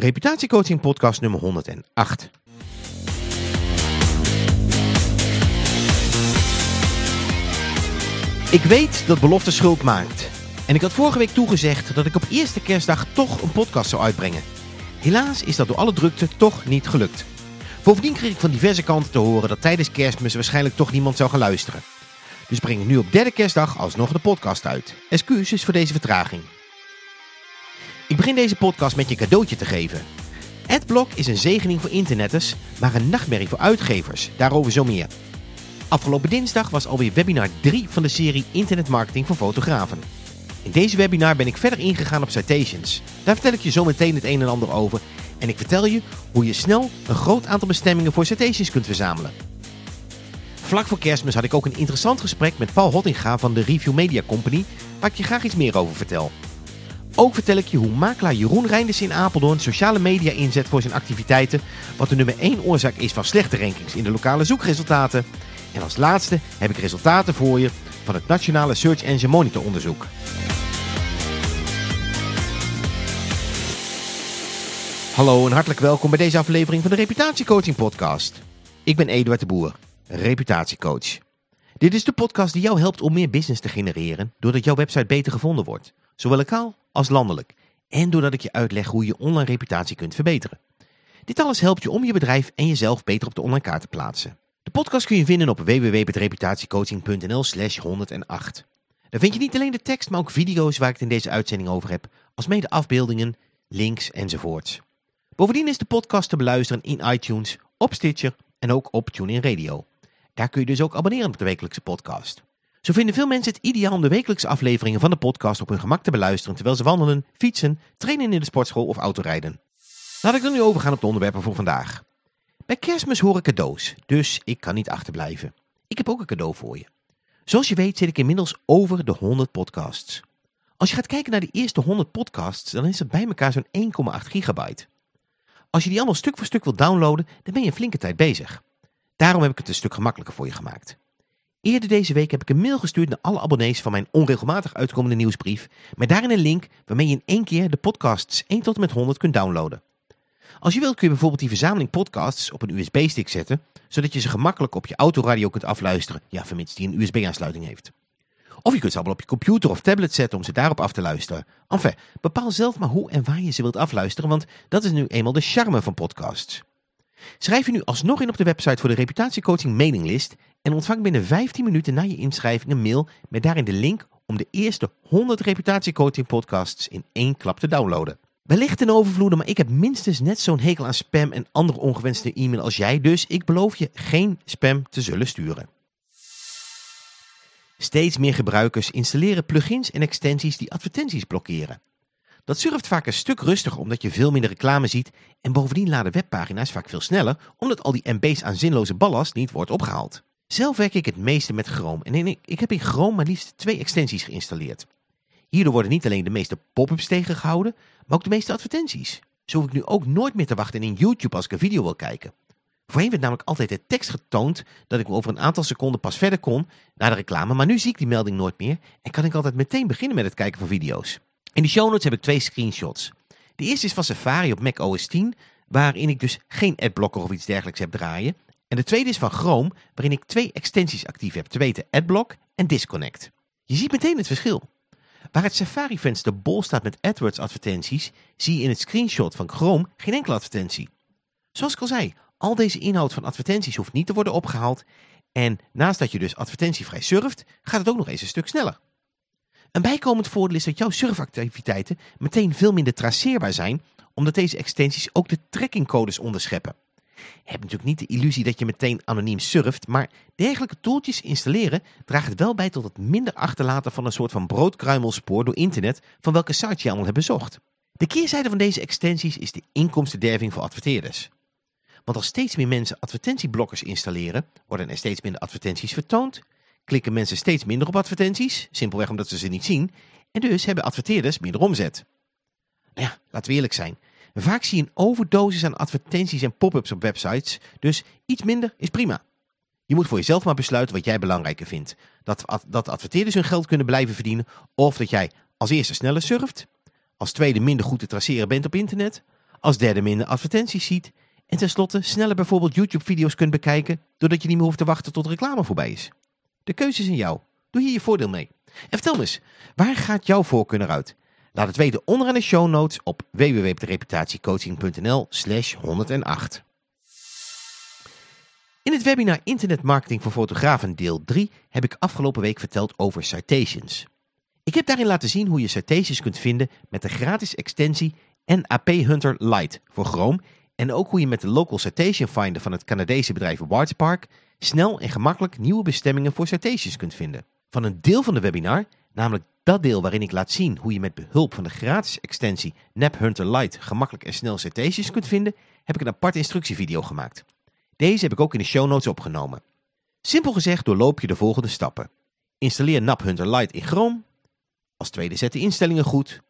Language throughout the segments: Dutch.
Reputatiecoaching podcast nummer 108. Ik weet dat belofte schuld maakt. En ik had vorige week toegezegd dat ik op eerste kerstdag toch een podcast zou uitbrengen. Helaas is dat door alle drukte toch niet gelukt. Bovendien kreeg ik van diverse kanten te horen dat tijdens kerstmis waarschijnlijk toch niemand zou gaan luisteren. Dus breng ik nu op derde kerstdag alsnog de podcast uit. Excuses voor deze vertraging. Ik begin deze podcast met je cadeautje te geven. Adblock is een zegening voor internetters, maar een nachtmerrie voor uitgevers. Daarover zo meer. Afgelopen dinsdag was alweer webinar 3 van de serie Internetmarketing voor fotografen. In deze webinar ben ik verder ingegaan op citations. Daar vertel ik je zo meteen het een en ander over en ik vertel je hoe je snel een groot aantal bestemmingen voor citations kunt verzamelen. Vlak voor kerstmis had ik ook een interessant gesprek met Paul Hottinga van de Review Media Company, waar ik je graag iets meer over vertel. Ook vertel ik je hoe makelaar Jeroen Reinders in Apeldoorn sociale media inzet voor zijn activiteiten, wat de nummer 1 oorzaak is van slechte rankings in de lokale zoekresultaten. En als laatste heb ik resultaten voor je van het Nationale Search Engine Monitor onderzoek. Hallo en hartelijk welkom bij deze aflevering van de Reputatiecoaching podcast. Ik ben Eduard de Boer, reputatiecoach. Dit is de podcast die jou helpt om meer business te genereren doordat jouw website beter gevonden wordt, zowel lokaal als landelijk. En doordat ik je uitleg hoe je online reputatie kunt verbeteren. Dit alles helpt je om je bedrijf en jezelf beter op de online kaart te plaatsen. De podcast kun je vinden op www.reputatiecoaching.nl slash 108. Daar vind je niet alleen de tekst, maar ook video's waar ik het in deze uitzending over heb, als mede afbeeldingen, links enzovoorts. Bovendien is de podcast te beluisteren in iTunes, op Stitcher en ook op TuneIn Radio. Daar kun je dus ook abonneren op de wekelijkse podcast. Zo vinden veel mensen het ideaal om de wekelijkse afleveringen van de podcast op hun gemak te beluisteren terwijl ze wandelen, fietsen, trainen in de sportschool of autorijden. Laat ik dan nu overgaan op de onderwerpen voor vandaag. Bij kerstmis hoor ik cadeaus, dus ik kan niet achterblijven. Ik heb ook een cadeau voor je. Zoals je weet zit ik inmiddels over de 100 podcasts. Als je gaat kijken naar de eerste 100 podcasts, dan is het bij elkaar zo'n 1,8 gigabyte. Als je die allemaal stuk voor stuk wilt downloaden, dan ben je een flinke tijd bezig. Daarom heb ik het een stuk gemakkelijker voor je gemaakt. Eerder deze week heb ik een mail gestuurd naar alle abonnees van mijn onregelmatig uitkomende nieuwsbrief, met daarin een link waarmee je in één keer de podcasts 1 tot en met 100 kunt downloaden. Als je wilt kun je bijvoorbeeld die verzameling podcasts op een USB-stick zetten, zodat je ze gemakkelijk op je autoradio kunt afluisteren, ja, vermits die een USB-aansluiting heeft. Of je kunt ze allemaal op je computer of tablet zetten om ze daarop af te luisteren. Enfin, bepaal zelf maar hoe en waar je ze wilt afluisteren, want dat is nu eenmaal de charme van podcasts. Schrijf je nu alsnog in op de website voor de reputatiecoaching mailinglist en ontvang binnen 15 minuten na je inschrijving een mail met daarin de link om de eerste 100 reputatiecoaching podcasts in één klap te downloaden. Wellicht een overvloede, maar ik heb minstens net zo'n hekel aan spam en andere ongewenste e-mail als jij, dus ik beloof je geen spam te zullen sturen. Steeds meer gebruikers installeren plugins en extensies die advertenties blokkeren. Dat surft vaak een stuk rustiger omdat je veel minder reclame ziet en bovendien laden webpagina's vaak veel sneller omdat al die MB's aan zinloze ballast niet wordt opgehaald. Zelf werk ik het meeste met Chrome en ik heb in Chrome maar liefst twee extensies geïnstalleerd. Hierdoor worden niet alleen de meeste pop-ups tegengehouden, maar ook de meeste advertenties. Zo hoef ik nu ook nooit meer te wachten in YouTube als ik een video wil kijken. Voorheen werd namelijk altijd de tekst getoond dat ik over een aantal seconden pas verder kon naar de reclame, maar nu zie ik die melding nooit meer en kan ik altijd meteen beginnen met het kijken van video's. In de show notes heb ik twee screenshots. De eerste is van Safari op Mac OS 10, waarin ik dus geen adblocker of iets dergelijks heb draaien. En de tweede is van Chrome, waarin ik twee extensies actief heb, te weten Adblock en Disconnect. Je ziet meteen het verschil. Waar het Safari-venster bol staat met AdWords advertenties, zie je in het screenshot van Chrome geen enkele advertentie. Zoals ik al zei, al deze inhoud van advertenties hoeft niet te worden opgehaald en naast dat je dus advertentievrij surft, gaat het ook nog eens een stuk sneller. Een bijkomend voordeel is dat jouw surfactiviteiten meteen veel minder traceerbaar zijn, omdat deze extensies ook de trackingcodes onderscheppen. Je hebt natuurlijk niet de illusie dat je meteen anoniem surft, maar dergelijke tooltjes installeren draagt wel bij tot het minder achterlaten van een soort van broodkruimelspoor door internet van welke site je allemaal hebt bezocht. De keerzijde van deze extensies is de inkomstenderving voor adverteerders. Want als steeds meer mensen advertentieblokkers installeren, worden er steeds minder advertenties vertoond, klikken mensen steeds minder op advertenties, simpelweg omdat ze ze niet zien, en dus hebben adverteerders minder omzet. Nou ja, laten we eerlijk zijn. Vaak zie je een overdosis aan advertenties en pop-ups op websites, dus iets minder is prima. Je moet voor jezelf maar besluiten wat jij belangrijker vindt. Dat, dat adverteerders hun geld kunnen blijven verdienen, of dat jij als eerste sneller surft, als tweede minder goed te traceren bent op internet, als derde minder advertenties ziet en tenslotte sneller bijvoorbeeld YouTube-video's kunt bekijken doordat je niet meer hoeft te wachten tot reclame voorbij is. De keuze is in jou. Doe hier je voordeel mee. En vertel me eens, waar gaat jouw voorkeur uit? Laat het weten onderaan de show notes op www.reputatiecoaching.nl slash 108. In het webinar Internet Marketing voor Fotografen deel 3 heb ik afgelopen week verteld over citations. Ik heb daarin laten zien hoe je citations kunt vinden met de gratis extensie NAP Hunter Lite voor Chrome en ook hoe je met de Local Citation Finder van het Canadese bedrijf Wardspark snel en gemakkelijk nieuwe bestemmingen voor citations kunt vinden. Van een deel van de webinar, namelijk dat deel waarin ik laat zien hoe je met behulp van de gratis extensie NAP Hunter Lite gemakkelijk en snel citations kunt vinden, heb ik een aparte instructievideo gemaakt. Deze heb ik ook in de show notes opgenomen. Simpel gezegd doorloop je de volgende stappen. Installeer NAP Hunter Lite in Chrome. Als tweede zet de instellingen goed.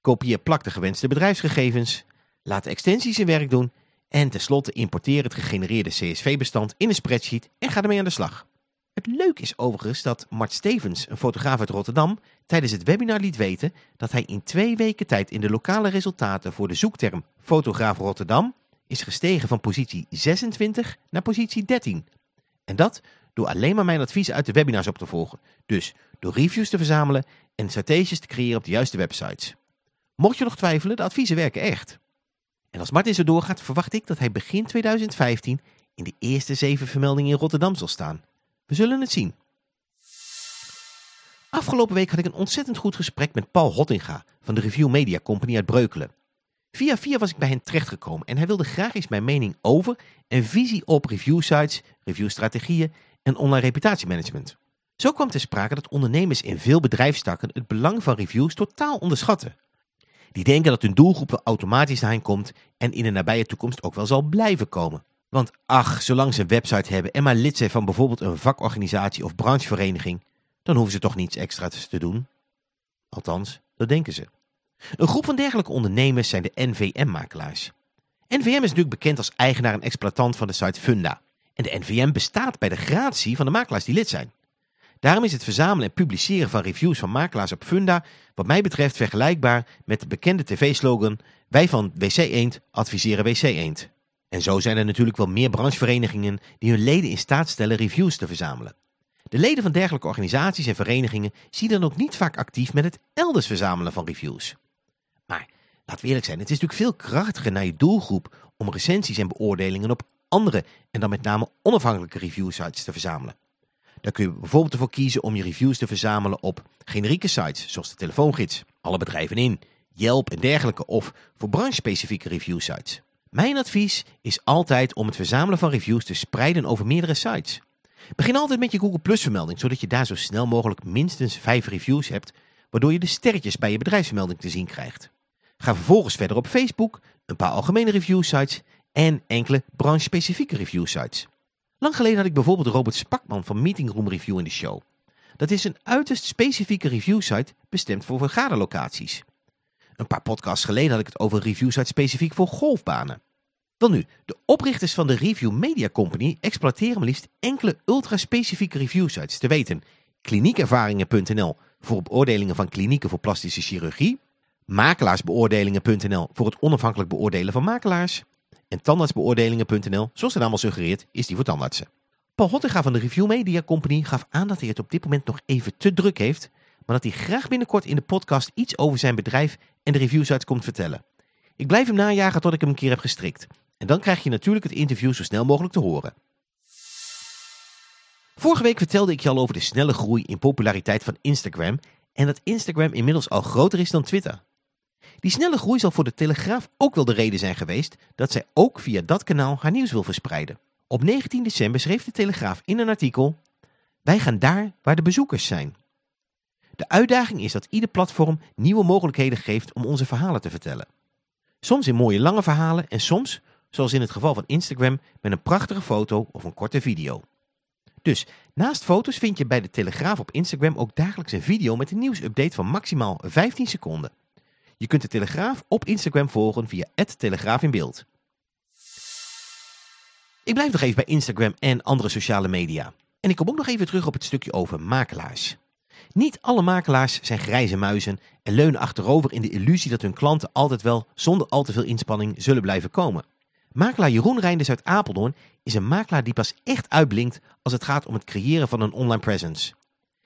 Kopieer plak de gewenste bedrijfsgegevens. Laat de extensies zijn werk doen. En tenslotte importeer het gegenereerde CSV-bestand in een spreadsheet en ga ermee aan de slag. Het leuke is overigens dat Mart Stevens, een fotograaf uit Rotterdam, tijdens het webinar liet weten dat hij in twee weken tijd in de lokale resultaten voor de zoekterm fotograaf Rotterdam is gestegen van positie 26 naar positie 13. En dat door alleen maar mijn adviezen uit de webinars op te volgen. Dus door reviews te verzamelen en citations te creëren op de juiste websites. Mocht je nog twijfelen, de adviezen werken echt. En als Martin zo doorgaat, verwacht ik dat hij begin 2015 in de eerste zeven vermeldingen in Rotterdam zal staan. We zullen het zien. Afgelopen week had ik een ontzettend goed gesprek met Paul Hottinga van de Review Media Company uit Breukelen. Via via was ik bij hen terechtgekomen en hij wilde graag eens mijn mening over en visie op reviewsites, reviewstrategieën en online reputatiemanagement. Zo kwam ter sprake dat ondernemers in veel bedrijfstakken het belang van reviews totaal onderschatten. Die denken dat hun doelgroep automatisch naar hen komt en in de nabije toekomst ook wel zal blijven komen. Want ach, zolang ze een website hebben en maar lid zijn van bijvoorbeeld een vakorganisatie of branchevereniging, dan hoeven ze toch niets extra's te doen. Althans, dat denken ze. Een groep van dergelijke ondernemers zijn de NVM-makelaars. NVM is natuurlijk bekend als eigenaar en exploitant van de site Funda. En de NVM bestaat bij de gratie van de makelaars die lid zijn. Daarom is het verzamelen en publiceren van reviews van makelaars op Funda wat mij betreft vergelijkbaar met de bekende tv-slogan Wij van WC Eend adviseren WC Eend. En zo zijn er natuurlijk wel meer brancheverenigingen die hun leden in staat stellen reviews te verzamelen. De leden van dergelijke organisaties en verenigingen zien dan ook niet vaak actief met het elders verzamelen van reviews. Maar laat we eerlijk zijn, het is natuurlijk veel krachtiger naar je doelgroep om recensies en beoordelingen op andere en dan met name onafhankelijke reviewsites te verzamelen. Daar kun je bijvoorbeeld ervoor kiezen om je reviews te verzamelen op generieke sites, zoals de telefoongids, alle bedrijven in, Yelp en dergelijke, of voor branchespecifieke reviewsites. Mijn advies is altijd om het verzamelen van reviews te spreiden over meerdere sites. Begin altijd met je Google Plus vermelding, zodat je daar zo snel mogelijk minstens 5 reviews hebt, waardoor je de sterretjes bij je bedrijfsvermelding te zien krijgt. Ga vervolgens verder op Facebook, een paar algemene review sites en enkele branche-specifieke review sites. Lang geleden had ik bijvoorbeeld Robert Spakman van Meeting Room Review in de show. Dat is een uiterst specifieke review site bestemd voor vergaderlocaties. Een paar podcasts geleden had ik het over een review site specifiek voor golfbanen. Wel nu, de oprichters van de Review Media Company exploiteren maar liefst enkele ultra-specifieke review sites. Te weten, kliniekervaringen.nl voor beoordelingen van klinieken voor plastische chirurgie, makelaarsbeoordelingen.nl voor het onafhankelijk beoordelen van makelaars en tandartsbeoordelingen.nl, zoals de naam al suggereert, is die voor tandartsen. Paul Hottega van de Review Media Company gaf aan dat hij het op dit moment nog even te druk heeft, maar dat hij graag binnenkort in de podcast iets over zijn bedrijf en de reviewsites komt vertellen. Ik blijf hem najagen tot ik hem een keer heb gestrikt. En dan krijg je natuurlijk het interview zo snel mogelijk te horen. Vorige week vertelde ik je al over de snelle groei in populariteit van Instagram en dat Instagram inmiddels al groter is dan Twitter. Die snelle groei zal voor de Telegraaf ook wel de reden zijn geweest dat zij ook via dat kanaal haar nieuws wil verspreiden. Op 19 december schreef de Telegraaf in een artikel Wij gaan daar waar de bezoekers zijn. De uitdaging is dat ieder platform nieuwe mogelijkheden geeft om onze verhalen te vertellen. Soms in mooie lange verhalen en soms, zoals in het geval van Instagram, met een prachtige foto of een korte video. Dus naast foto's vind je bij de Telegraaf op Instagram ook dagelijks een video met een nieuwsupdate van maximaal 15 seconden. Je kunt de Telegraaf op Instagram volgen via Telegraaf in beeld. Ik blijf nog even bij Instagram en andere sociale media. En ik kom ook nog even terug op het stukje over makelaars. Niet alle makelaars zijn grijze muizen en leunen achterover in de illusie dat hun klanten altijd wel zonder al te veel inspanning zullen blijven komen. Makelaar Jeroen Reinders uit Apeldoorn is een makelaar die pas echt uitblinkt als het gaat om het creëren van een online presence.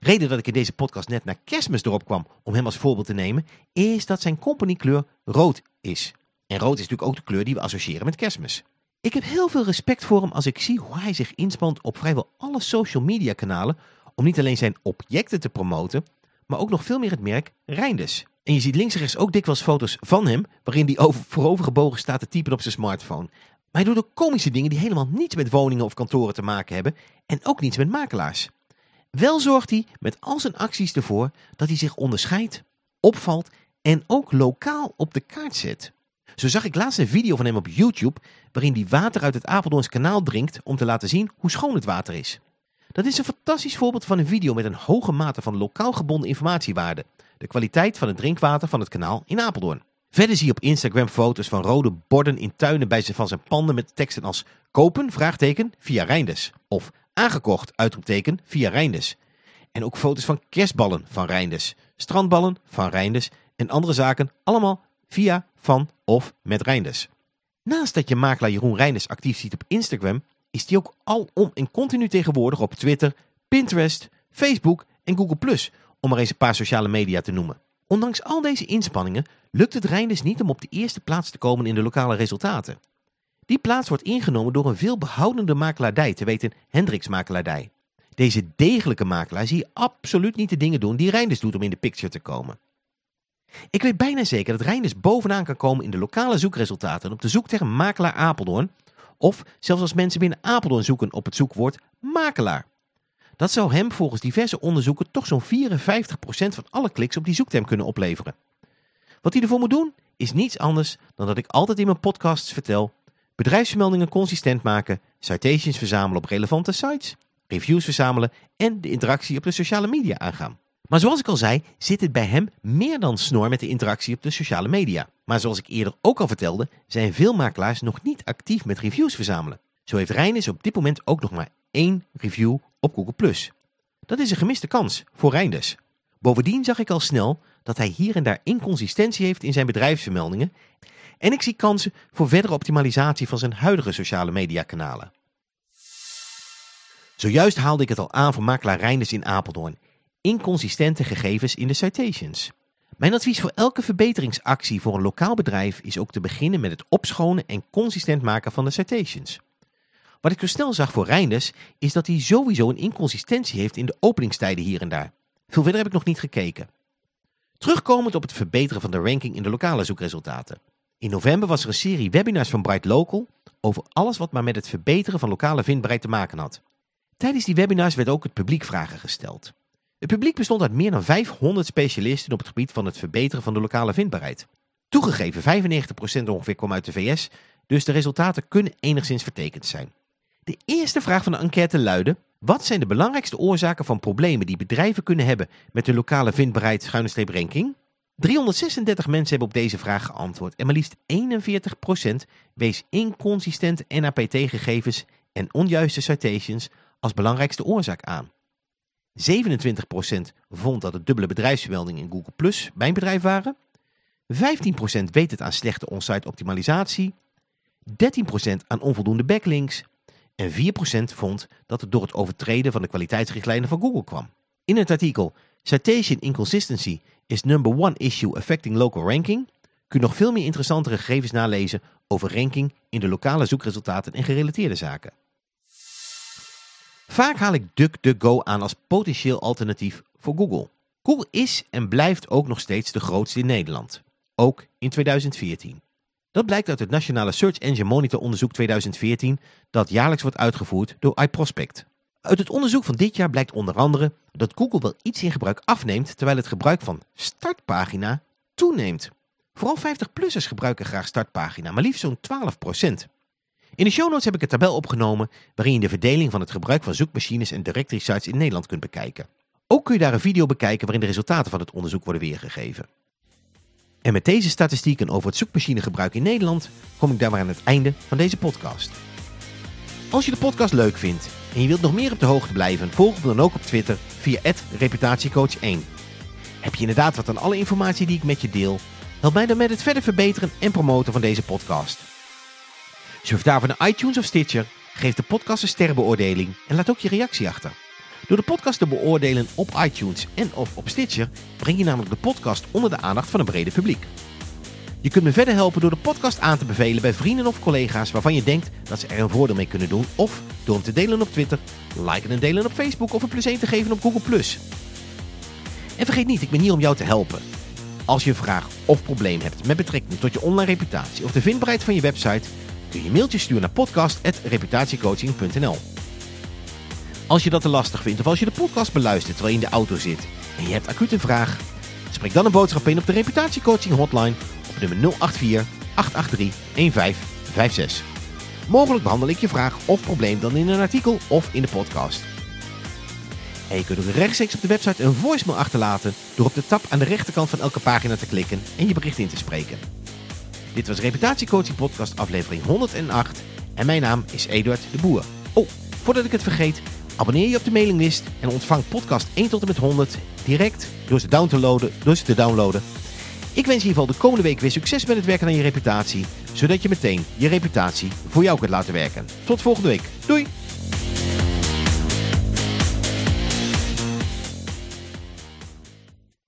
Reden dat ik in deze podcast net naar kerstmis erop kwam om hem als voorbeeld te nemen, is dat zijn companykleur rood is. En rood is natuurlijk ook de kleur die we associëren met kerstmis. Ik heb heel veel respect voor hem als ik zie hoe hij zich inspant op vrijwel alle social media kanalen om niet alleen zijn objecten te promoten, maar ook nog veel meer het merk Reinders. En je ziet links en rechts ook dikwijls foto's van hem, waarin hij over, voorovergebogen staat te typen op zijn smartphone. Maar hij doet ook komische dingen die helemaal niets met woningen of kantoren te maken hebben en ook niets met makelaars. Wel zorgt hij met al zijn acties ervoor dat hij zich onderscheidt, opvalt en ook lokaal op de kaart zet. Zo zag ik laatst een video van hem op YouTube waarin hij water uit het Apeldoorns kanaal drinkt om te laten zien hoe schoon het water is. Dat is een fantastisch voorbeeld van een video met een hoge mate van lokaal gebonden informatiewaarde. De kwaliteit van het drinkwater van het kanaal in Apeldoorn. Verder zie je op Instagram foto's van rode borden in tuinen bij van zijn panden met teksten als kopen, vraagteken, via Reinders. Of aangekocht, uitroepteken, via Reinders. En ook foto's van kerstballen van Reinders, strandballen van Reinders en andere zaken allemaal via, van of met Reinders. Naast dat je makelaar Jeroen Reinders actief ziet op Instagram, is die ook alom en continu tegenwoordig op Twitter, Pinterest, Facebook en Google+, om maar eens een paar sociale media te noemen. Ondanks al deze inspanningen lukt het Reinders niet om op de eerste plaats te komen in de lokale resultaten. Die plaats wordt ingenomen door een veel behoudende makelaardij, te weten Hendricks makelaardij. Deze degelijke makelaar zie je absoluut niet de dingen doen die Reinders doet om in de picture te komen. Ik weet bijna zeker dat Reinders bovenaan kan komen in de lokale zoekresultaten op de zoekterm makelaar Apeldoorn, of zelfs als mensen binnen Apeldoorn zoeken op het zoekwoord makelaar. Dat zou hem volgens diverse onderzoeken toch zo'n 54% van alle kliks op die zoekterm kunnen opleveren. Wat hij ervoor moet doen is niets anders dan dat ik altijd in mijn podcasts vertel bedrijfsvermeldingen consistent maken, citations verzamelen op relevante sites, reviews verzamelen en de interactie op de sociale media aangaan. Maar zoals ik al zei, zit het bij hem meer dan snor met de interactie op de sociale media. Maar zoals ik eerder ook al vertelde, zijn veel makelaars nog niet actief met reviews verzamelen. Zo heeft Reinders op dit moment ook nog maar één review op Google+. Dat is een gemiste kans voor Reinders. Bovendien zag ik al snel dat hij hier en daar inconsistentie heeft in zijn bedrijfsvermeldingen en ik zie kansen voor verdere optimalisatie van zijn huidige sociale mediakanalen. Zojuist haalde ik het al aan voor makelaar Reinders in Apeldoorn. Inconsistente gegevens in de citations. Mijn advies voor elke verbeteringsactie voor een lokaal bedrijf is ook te beginnen met het opschonen en consistent maken van de citations. Wat ik zo snel zag voor Reinders is dat hij sowieso een inconsistentie heeft in de openingstijden hier en daar. Veel verder heb ik nog niet gekeken. Terugkomend op het verbeteren van de ranking in de lokale zoekresultaten. In november was er een serie webinars van Bright Local over alles wat maar met het verbeteren van lokale vindbaarheid te maken had. Tijdens die webinars werd ook het publiek vragen gesteld. Het publiek bestond uit meer dan 500 specialisten op het gebied van het verbeteren van de lokale vindbaarheid. Toegegeven 95% ongeveer kwam uit de VS, dus de resultaten kunnen enigszins vertekend zijn. De eerste vraag van de enquête luidde, wat zijn de belangrijkste oorzaken van problemen die bedrijven kunnen hebben met de lokale vindbaarheid schuine? 336 mensen hebben op deze vraag geantwoord en maar liefst 41% wees inconsistente NAPT-gegevens en onjuiste citations als belangrijkste oorzaak aan. 27% vond dat het dubbele bedrijfsvermeldingen in Google Plus bij een bedrijf waren. 15% weet het aan slechte onsite optimalisatie. 13% aan onvoldoende backlinks. En 4% vond dat het door het overtreden van de kwaliteitsrichtlijnen van Google kwam. In het artikel Citation Inconsistency is number one issue affecting local ranking kun je nog veel meer interessantere gegevens nalezen over ranking in de lokale zoekresultaten en gerelateerde zaken. Vaak haal ik DuckDuckGo aan als potentieel alternatief voor Google. Google is en blijft ook nog steeds de grootste in Nederland. Ook in 2014. Dat blijkt uit het Nationale Search Engine Monitor onderzoek 2014 dat jaarlijks wordt uitgevoerd door iProspect. Uit het onderzoek van dit jaar blijkt onder andere dat Google wel iets in gebruik afneemt terwijl het gebruik van startpagina toeneemt. Vooral 50-plussers gebruiken graag startpagina, maar liefst zo'n 12%. In de show notes heb ik een tabel opgenomen waarin je de verdeling van het gebruik van zoekmachines en directory sites in Nederland kunt bekijken. Ook kun je daar een video bekijken waarin de resultaten van het onderzoek worden weergegeven. En met deze statistieken over het zoekmachinegebruik in Nederland kom ik daar maar aan het einde van deze podcast. Als je de podcast leuk vindt en je wilt nog meer op de hoogte blijven, volg me dan ook op Twitter via reputatiecoach1. Heb je inderdaad wat aan alle informatie die ik met je deel? Help mij dan met het verder verbeteren en promoten van deze podcast. Surf daarvoor naar iTunes of Stitcher, geef de podcast een sterrenbeoordeling en laat ook je reactie achter. Door de podcast te beoordelen op iTunes en of op Stitcher breng je namelijk de podcast onder de aandacht van een breder publiek. Je kunt me verder helpen door de podcast aan te bevelen bij vrienden of collega's waarvan je denkt dat ze er een voordeel mee kunnen doen. Of door hem te delen op Twitter, liken en delen op Facebook of een plus 1 te geven op Google+. En vergeet niet, ik ben hier om jou te helpen. Als je een vraag of probleem hebt met betrekking tot je online reputatie of de vindbaarheid van je website, kun je een mailtje sturen naar podcast.reputatiecoaching.nl. Als je dat te lastig vindt of als je de podcast beluistert terwijl je in de auto zit en je hebt acuut een vraag, spreek dan een boodschap in op de reputatiecoaching hotline nummer 084 883 1556. Mogelijk behandel ik je vraag of probleem dan in een artikel of in de podcast. En je kunt ook rechtstreeks op de website een voicemail achterlaten door op de tab aan de rechterkant van elke pagina te klikken en je bericht in te spreken. Dit was Reputatiecoaching Podcast aflevering 108 en mijn naam is Eduard de Boer. Oh, voordat ik het vergeet, abonneer je op de mailinglist en ontvang podcast 1 tot en met 100 direct door ze, te loaden, door ze te downloaden. Ik wens je in ieder geval de komende week weer succes met het werken aan je reputatie, zodat je meteen je reputatie voor jou kunt laten werken. Tot volgende week. Doei!